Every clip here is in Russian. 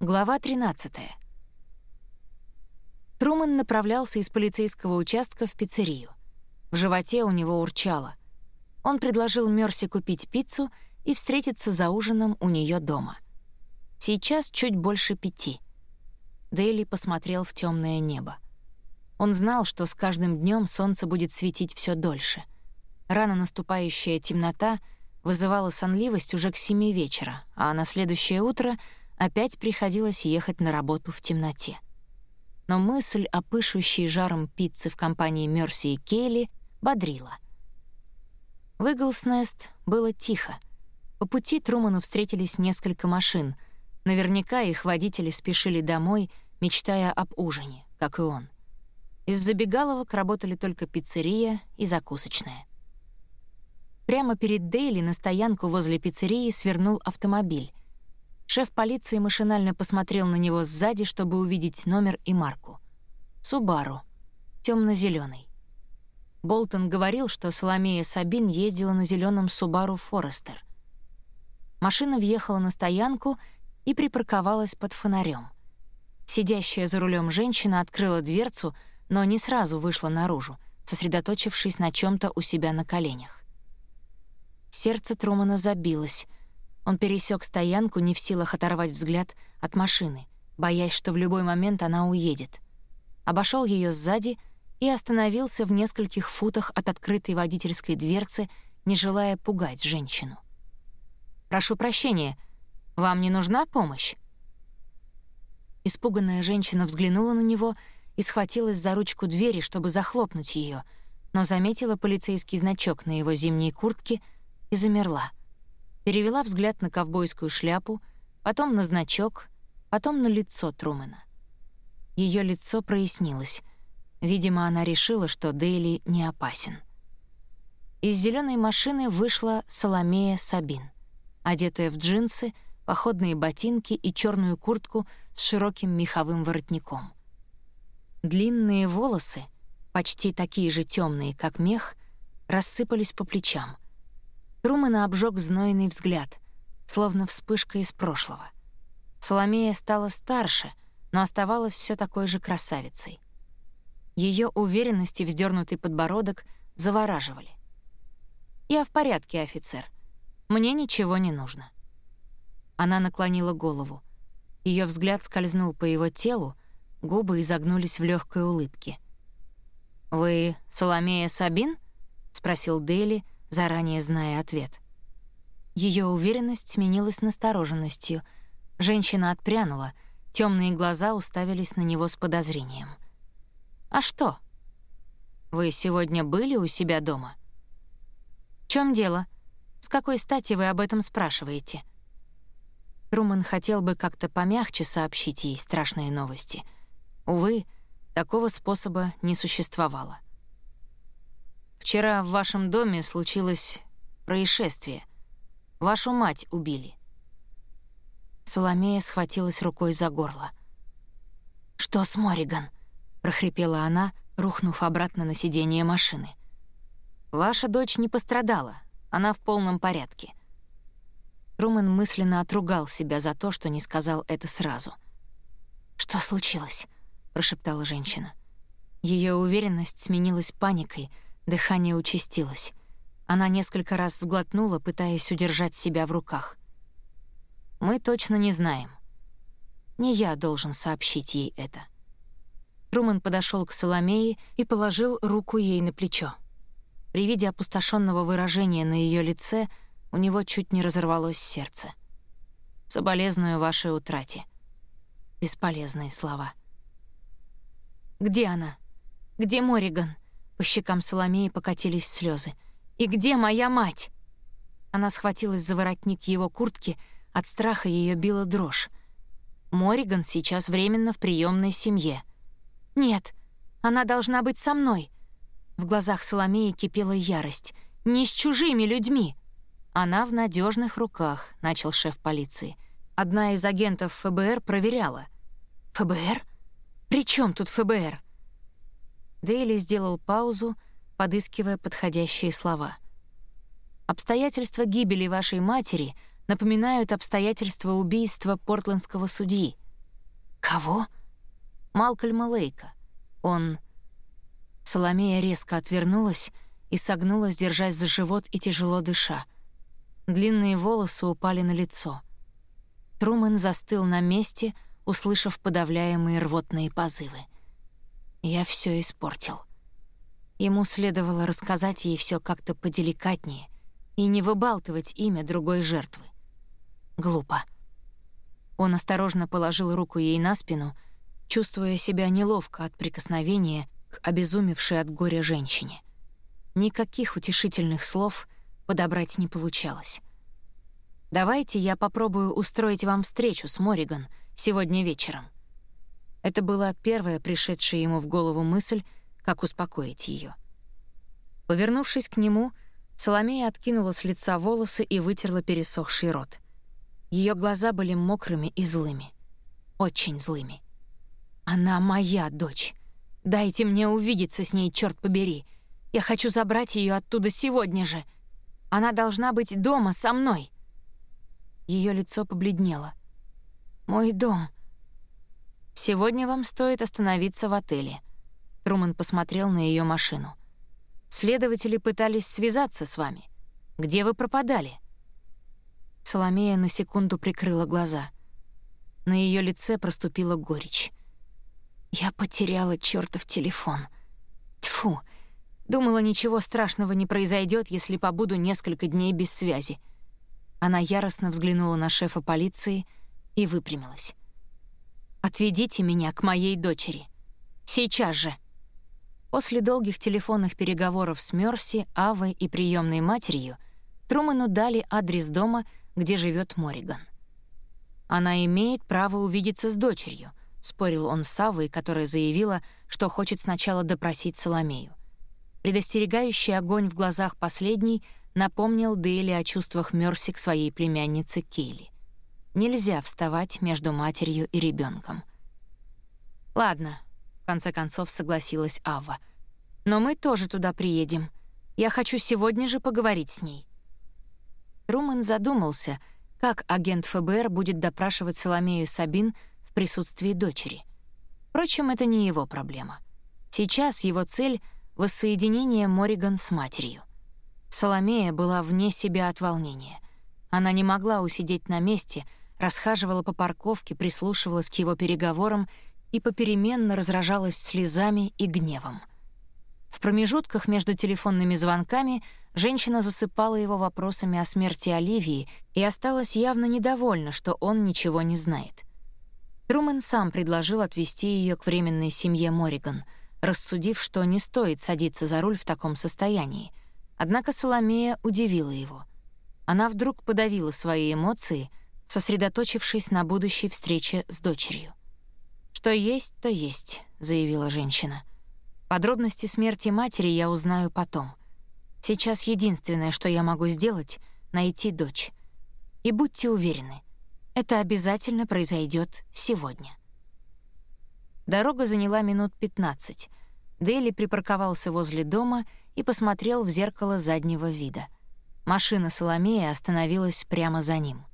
Глава 13. Труман направлялся из полицейского участка в пиццерию. В животе у него урчало. Он предложил Мерси купить пиццу и встретиться за ужином у нее дома. Сейчас чуть больше пяти. Дейли посмотрел в темное небо. Он знал, что с каждым днем солнце будет светить все дольше. Рано наступающая темнота вызывала сонливость уже к семи вечера, а на следующее утро — Опять приходилось ехать на работу в темноте. Но мысль о пышущей жаром пиццы в компании Мерси и Кейли бодрила. В Иглснест было тихо. По пути Труману встретились несколько машин. Наверняка их водители спешили домой, мечтая об ужине, как и он. Из забегаловок работали только пиццерия и закусочная. Прямо перед Дейли на стоянку возле пиццерии свернул автомобиль. Шеф полиции машинально посмотрел на него сзади, чтобы увидеть номер и марку. «Субару. Темно-зеленый. Болтон говорил, что Соломея Сабин ездила на зеленом Субару Форестер. Машина въехала на стоянку и припарковалась под фонарем. Сидящая за рулем женщина открыла дверцу, но не сразу вышла наружу, сосредоточившись на чем то у себя на коленях. Сердце Трумана забилось — он пересек стоянку, не в силах оторвать взгляд от машины, боясь, что в любой момент она уедет. Обошел ее сзади и остановился в нескольких футах от открытой водительской дверцы, не желая пугать женщину. «Прошу прощения, вам не нужна помощь?» Испуганная женщина взглянула на него и схватилась за ручку двери, чтобы захлопнуть ее, но заметила полицейский значок на его зимней куртке и замерла перевела взгляд на ковбойскую шляпу, потом на значок, потом на лицо Трумэна. Ее лицо прояснилось. Видимо, она решила, что Дейли не опасен. Из зеленой машины вышла Соломея Сабин, одетая в джинсы, походные ботинки и черную куртку с широким меховым воротником. Длинные волосы, почти такие же темные, как мех, рассыпались по плечам — Трумэна обжег знойный взгляд, словно вспышка из прошлого. Соломея стала старше, но оставалась все такой же красавицей. Ее уверенность и вздернутый подбородок завораживали. «Я в порядке, офицер. Мне ничего не нужно». Она наклонила голову. Ее взгляд скользнул по его телу, губы изогнулись в легкой улыбке. «Вы Соломея Сабин?» — спросил Дели, — заранее зная ответ. Ее уверенность сменилась настороженностью. Женщина отпрянула, темные глаза уставились на него с подозрением. «А что? Вы сегодня были у себя дома?» «В чем дело? С какой стати вы об этом спрашиваете?» Труман хотел бы как-то помягче сообщить ей страшные новости. Увы, такого способа не существовало. Вчера в вашем доме случилось происшествие. Вашу мать убили». Соломея схватилась рукой за горло. «Что с Мориган?» — прохрипела она, рухнув обратно на сиденье машины. «Ваша дочь не пострадала. Она в полном порядке». Трумэн мысленно отругал себя за то, что не сказал это сразу. «Что случилось?» — прошептала женщина. Ее уверенность сменилась паникой — Дыхание участилось. Она несколько раз сглотнула, пытаясь удержать себя в руках. «Мы точно не знаем. Не я должен сообщить ей это». Труман подошел к Соломее и положил руку ей на плечо. При виде опустошенного выражения на ее лице у него чуть не разорвалось сердце. «Соболезную вашей утрате». Бесполезные слова. «Где она? Где Мориган?» По щекам Соломеи покатились слезы. «И где моя мать?» Она схватилась за воротник его куртки, от страха ее била дрожь. Мориган сейчас временно в приемной семье. «Нет, она должна быть со мной!» В глазах Соломеи кипела ярость. «Не с чужими людьми!» «Она в надежных руках», — начал шеф полиции. Одна из агентов ФБР проверяла. «ФБР? При чем тут ФБР?» Дейли сделал паузу, подыскивая подходящие слова. «Обстоятельства гибели вашей матери напоминают обстоятельства убийства портландского судьи», Кого? Малкольма Лейка. Он... Соломея резко отвернулась и согнулась, держась за живот и тяжело дыша. Длинные волосы упали на лицо. Трумэн застыл на месте, услышав подавляемые рвотные позывы. Я все испортил. Ему следовало рассказать ей все как-то поделикатнее и не выбалтывать имя другой жертвы. Глупо. Он осторожно положил руку ей на спину, чувствуя себя неловко от прикосновения к обезумевшей от горя женщине. Никаких утешительных слов подобрать не получалось. «Давайте я попробую устроить вам встречу с Мориган сегодня вечером». Это была первая пришедшая ему в голову мысль, как успокоить ее. Повернувшись к нему, Соломея откинула с лица волосы и вытерла пересохший рот — ее глаза были мокрыми и злыми. Очень злыми. «Она моя дочь. Дайте мне увидеться с ней, черт побери. Я хочу забрать ее оттуда сегодня же. Она должна быть дома со мной». Ее лицо побледнело. «Мой дом». «Сегодня вам стоит остановиться в отеле». Труман посмотрел на ее машину. «Следователи пытались связаться с вами. Где вы пропадали?» Соломея на секунду прикрыла глаза. На ее лице проступила горечь. «Я потеряла чертов телефон. Тфу, думала, ничего страшного не произойдет, если побуду несколько дней без связи». Она яростно взглянула на шефа полиции и выпрямилась. «Отведите меня к моей дочери. Сейчас же!» После долгих телефонных переговоров с Мёрси, Авой и приемной матерью Труману дали адрес дома — где живет Мориган. Она имеет право увидеться с дочерью, спорил он с Савой, которая заявила, что хочет сначала допросить Соломею. Предостерегающий огонь в глазах последней напомнил Дейли о чувствах Мерси к своей племяннице Кейли. Нельзя вставать между матерью и ребенком. «Ладно», — в конце концов согласилась Ава. «Но мы тоже туда приедем. Я хочу сегодня же поговорить с ней». Руман задумался, как агент ФБР будет допрашивать Соломею Сабин в присутствии дочери. Впрочем, это не его проблема. Сейчас его цель — воссоединение Мориган с матерью. Соломея была вне себя от волнения. Она не могла усидеть на месте, расхаживала по парковке, прислушивалась к его переговорам и попеременно разражалась слезами и гневом. В промежутках между телефонными звонками Женщина засыпала его вопросами о смерти Оливии и осталась явно недовольна, что он ничего не знает. Трумэн сам предложил отвезти ее к временной семье Мориган, рассудив, что не стоит садиться за руль в таком состоянии. Однако Соломея удивила его. Она вдруг подавила свои эмоции, сосредоточившись на будущей встрече с дочерью. «Что есть, то есть», — заявила женщина. «Подробности смерти матери я узнаю потом. Сейчас единственное, что я могу сделать — найти дочь. И будьте уверены, это обязательно произойдет сегодня. Дорога заняла минут 15. Дели припарковался возле дома и посмотрел в зеркало заднего вида. Машина Соломея остановилась прямо за ним.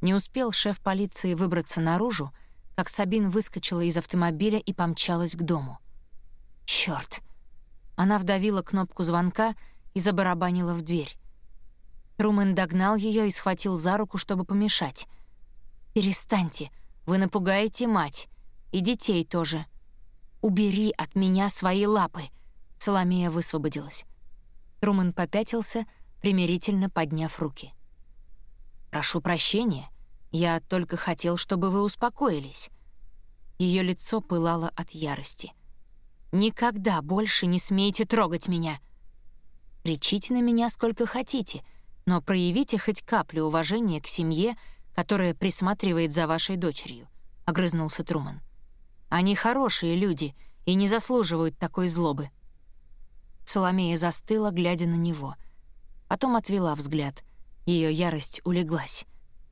Не успел шеф полиции выбраться наружу, как Сабин выскочила из автомобиля и помчалась к дому. Чёрт! Она вдавила кнопку звонка — и забарабанила в дверь. Трумэн догнал ее и схватил за руку, чтобы помешать. «Перестаньте, вы напугаете мать. И детей тоже. Убери от меня свои лапы!» Соломея высвободилась. Трумэн попятился, примирительно подняв руки. «Прошу прощения. Я только хотел, чтобы вы успокоились». Ее лицо пылало от ярости. «Никогда больше не смейте трогать меня!» Кричите на меня сколько хотите, но проявите хоть каплю уважения к семье, которая присматривает за вашей дочерью», — огрызнулся Труман. «Они хорошие люди и не заслуживают такой злобы». Соломея застыла, глядя на него. Потом отвела взгляд. Ее ярость улеглась.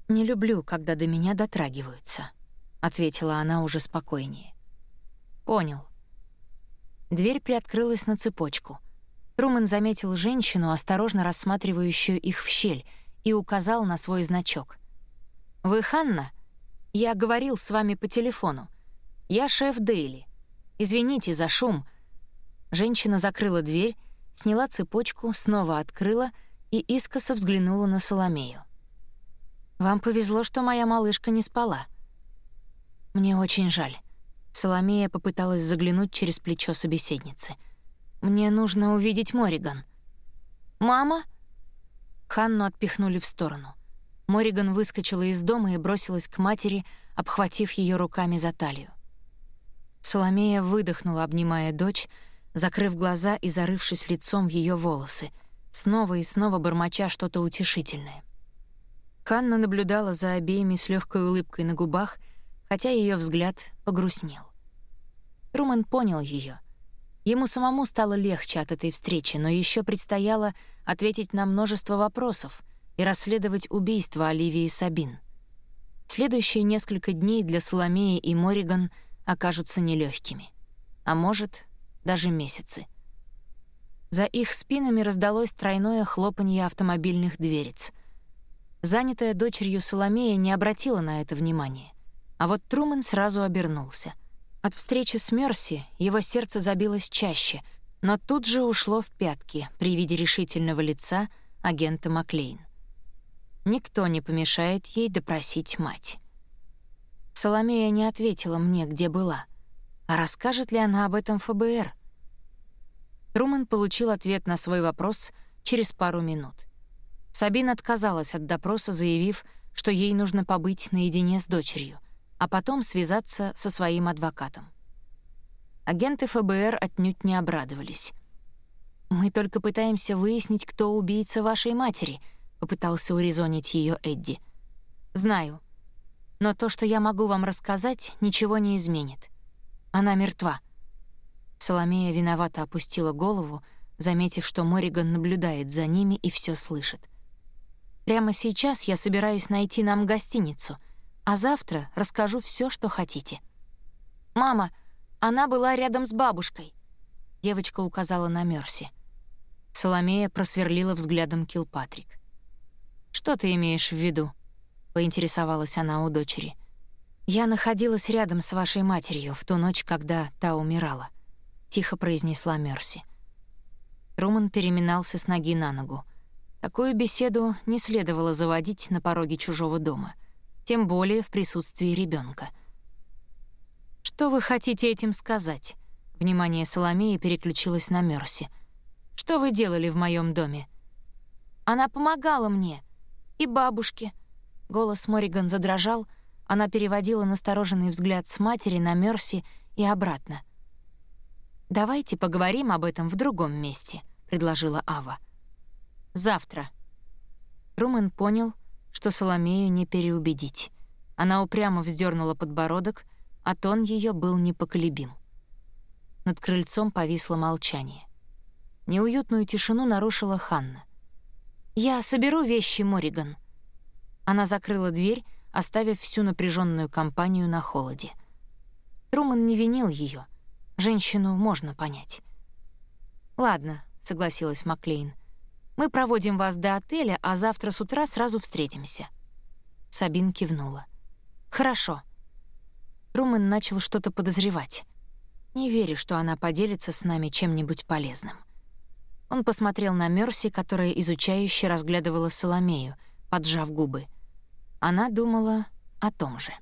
«Не люблю, когда до меня дотрагиваются», — ответила она уже спокойнее. «Понял». Дверь приоткрылась на цепочку — Трумэн заметил женщину, осторожно рассматривающую их в щель, и указал на свой значок. «Вы Ханна? Я говорил с вами по телефону. «Я шеф Дейли. Извините за шум». Женщина закрыла дверь, сняла цепочку, снова открыла и искоса взглянула на Соломею. «Вам повезло, что моя малышка не спала». «Мне очень жаль». Соломея попыталась заглянуть через плечо собеседницы. «Мне нужно увидеть Мориган». «Мама?» Ханну отпихнули в сторону. Мориган выскочила из дома и бросилась к матери, обхватив ее руками за талию. Соломея выдохнула, обнимая дочь, закрыв глаза и зарывшись лицом в ее волосы, снова и снова бормоча что-то утешительное. Ханна наблюдала за обеими с легкой улыбкой на губах, хотя ее взгляд погрустнел. Трумэн понял ее. Ему самому стало легче от этой встречи, но еще предстояло ответить на множество вопросов и расследовать убийство Оливии Сабин. Следующие несколько дней для Соломеи и Мориган окажутся нелегкими, а может, даже месяцы. За их спинами раздалось тройное хлопанье автомобильных дверец. Занятая дочерью Соломея не обратила на это внимания, а вот Трумэн сразу обернулся. От встречи с Мерси его сердце забилось чаще, но тут же ушло в пятки при виде решительного лица агента Маклейн. Никто не помешает ей допросить мать. Соломея не ответила мне, где была. А расскажет ли она об этом ФБР? Трумэн получил ответ на свой вопрос через пару минут. Сабин отказалась от допроса, заявив, что ей нужно побыть наедине с дочерью, а потом связаться со своим адвокатом. Агенты ФБР отнюдь не обрадовались. «Мы только пытаемся выяснить, кто убийца вашей матери», — попытался урезонить ее Эдди. «Знаю. Но то, что я могу вам рассказать, ничего не изменит. Она мертва». Соломея виновато опустила голову, заметив, что Мориган наблюдает за ними и все слышит. «Прямо сейчас я собираюсь найти нам гостиницу, а завтра расскажу все, что хотите». «Мама, она была рядом с бабушкой», — девочка указала на Мерси. Соломея просверлила взглядом Килпатрик. «Что ты имеешь в виду?» — поинтересовалась она у дочери. «Я находилась рядом с вашей матерью в ту ночь, когда та умирала», — тихо произнесла Мерси. Руман переминался с ноги на ногу. Такую беседу не следовало заводить на пороге чужого дома, тем более в присутствии ребенка. «Что вы хотите этим сказать?» Внимание Соломеи переключилось на Мерси. «Что вы делали в моем доме?» «Она помогала мне. И бабушке». Голос Мориган задрожал, она переводила настороженный взгляд с матери на Мерси и обратно. «Давайте поговорим об этом в другом месте», — предложила Ава. «Завтра». Румен понял, что Соломею не переубедить. Она упрямо вздернула подбородок, а тон ее был непоколебим. Над крыльцом повисло молчание. Неуютную тишину нарушила Ханна. «Я соберу вещи, Мориган». Она закрыла дверь, оставив всю напряженную компанию на холоде. Труман не винил ее. Женщину можно понять. «Ладно», — согласилась Маклейн. «Мы проводим вас до отеля, а завтра с утра сразу встретимся». Сабин кивнула. «Хорошо». Трумэн начал что-то подозревать. Не верю, что она поделится с нами чем-нибудь полезным. Он посмотрел на Мерси, которая изучающе разглядывала Соломею, поджав губы. Она думала о том же.